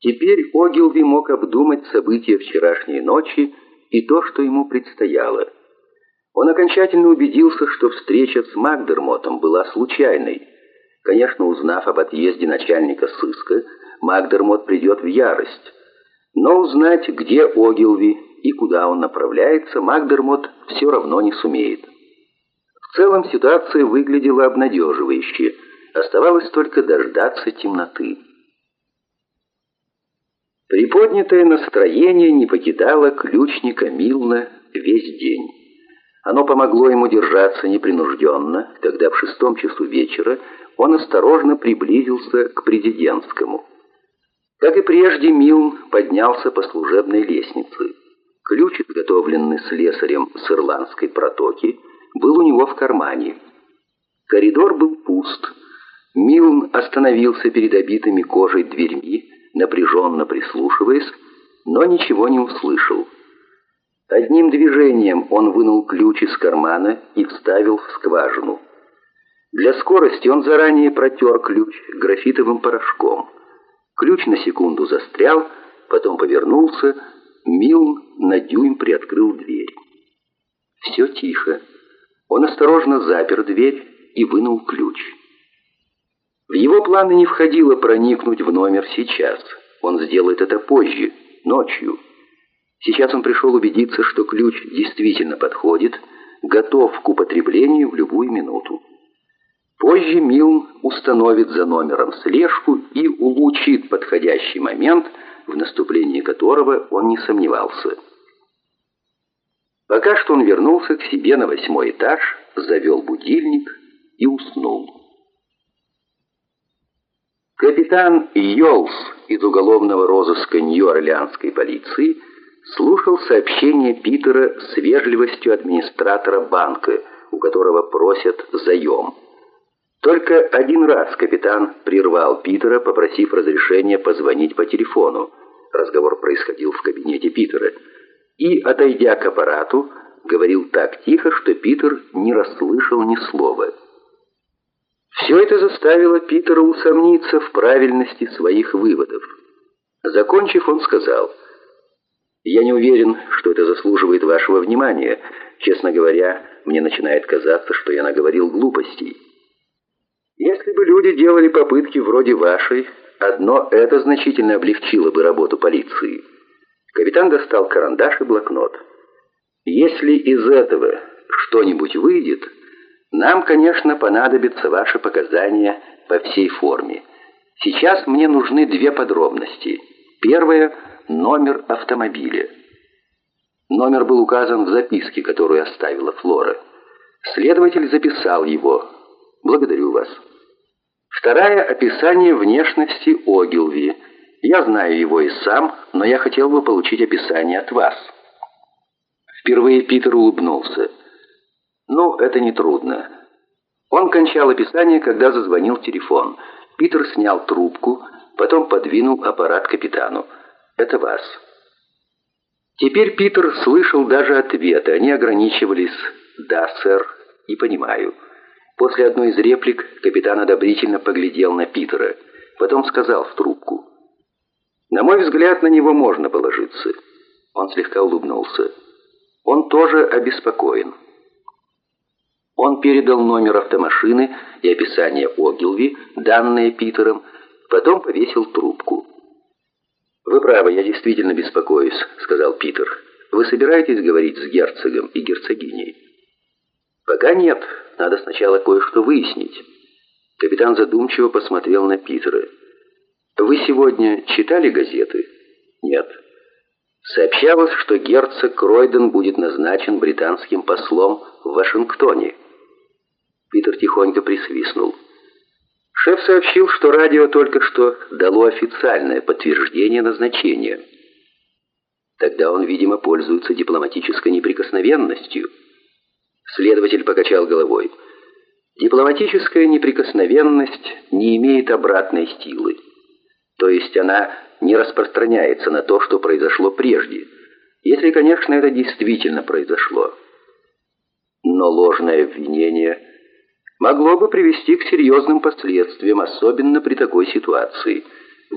Теперь Огилви мог обдумать события вчерашней ночи и то, что ему предстояло. Он окончательно убедился, что встреча с Макдермотом была случайной. Конечно, узнав об отъезде начальника сыска, Макдермот придет в ярость. Но узнать, где Огилви и куда он направляется, Макдермот все равно не сумеет. В целом ситуация выглядела обнадеживающе. Оставалось только дождаться темноты. Приподнятое настроение не покидало ключника Милна весь день. Оно помогло ему держаться непринужденно, когда в шестом часу вечера он осторожно приблизился к президентскому. Как и прежде, Милн поднялся по служебной лестнице. Ключ, изготовленный слесарем с ирландской протоки, был у него в кармане. Коридор был пуст. Милн остановился перед обитыми кожей дверьми, напряженно прислушиваясь, но ничего не услышал. Одним движением он вынул ключ из кармана и вставил в скважину. Для скорости он заранее протер ключ графитовым порошком. Ключ на секунду застрял, потом повернулся, Милн на дюйм приоткрыл дверь. Все тихо. Он осторожно запер дверь и вынул ключ. В его планы не входило проникнуть в номер сейчас. Он сделает это позже, ночью. Сейчас он пришел убедиться, что ключ действительно подходит, готов к употреблению в любую минуту. Позже Милн установит за номером слежку и улучшит подходящий момент, в наступлении которого он не сомневался. Пока что он вернулся к себе на восьмой этаж, завел будильник и уснул. Капитан Йолс из уголовного розыска Нью-Орлеанской полиции слушал сообщение Питера с вежливостью администратора банка, у которого просят заем. Только один раз капитан прервал Питера, попросив разрешения позвонить по телефону. Разговор происходил в кабинете Питера. И, отойдя к аппарату, говорил так тихо, что Питер не расслышал ни слова. Все это заставило Питера усомниться в правильности своих выводов. Закончив, он сказал, «Я не уверен, что это заслуживает вашего внимания. Честно говоря, мне начинает казаться, что я наговорил глупостей. Если бы люди делали попытки вроде вашей, одно это значительно облегчило бы работу полиции». Капитан достал карандаш и блокнот. «Если из этого что-нибудь выйдет...» Нам, конечно, понадобятся ваши показания по всей форме. Сейчас мне нужны две подробности. Первое – номер автомобиля. Номер был указан в записке, которую оставила Флора. Следователь записал его. Благодарю вас. Вторая – описание внешности Огилви. Я знаю его и сам, но я хотел бы получить описание от вас. Впервые Питер улыбнулся. Ну, это нетрудно. Он кончал описание, когда зазвонил телефон. Питер снял трубку, потом подвинул аппарат капитану. «Это вас». Теперь Питер слышал даже ответы. Они ограничивались «да, сэр» и «понимаю». После одной из реплик капитан одобрительно поглядел на Питера. Потом сказал в трубку. «На мой взгляд, на него можно положиться». Он слегка улыбнулся. «Он тоже обеспокоен». Он передал номер автомашины и описание Огилви, данные Питером, потом повесил трубку. «Вы правы, я действительно беспокоюсь», — сказал Питер. «Вы собираетесь говорить с герцогом и герцогиней?» «Пока нет. Надо сначала кое-что выяснить». Капитан задумчиво посмотрел на Питера. «Вы сегодня читали газеты?» «Нет». Сообщалось, что герцог Кройден будет назначен британским послом в Вашингтоне. Питер тихонько присвистнул. Шеф сообщил, что радио только что дало официальное подтверждение назначения. Тогда он, видимо, пользуется дипломатической неприкосновенностью. Следователь покачал головой. Дипломатическая неприкосновенность не имеет обратной силы. То есть она не распространяется на то, что произошло прежде. Если, конечно, это действительно произошло. Но ложное обвинение – могло бы привести к серьезным последствиям, особенно при такой ситуации –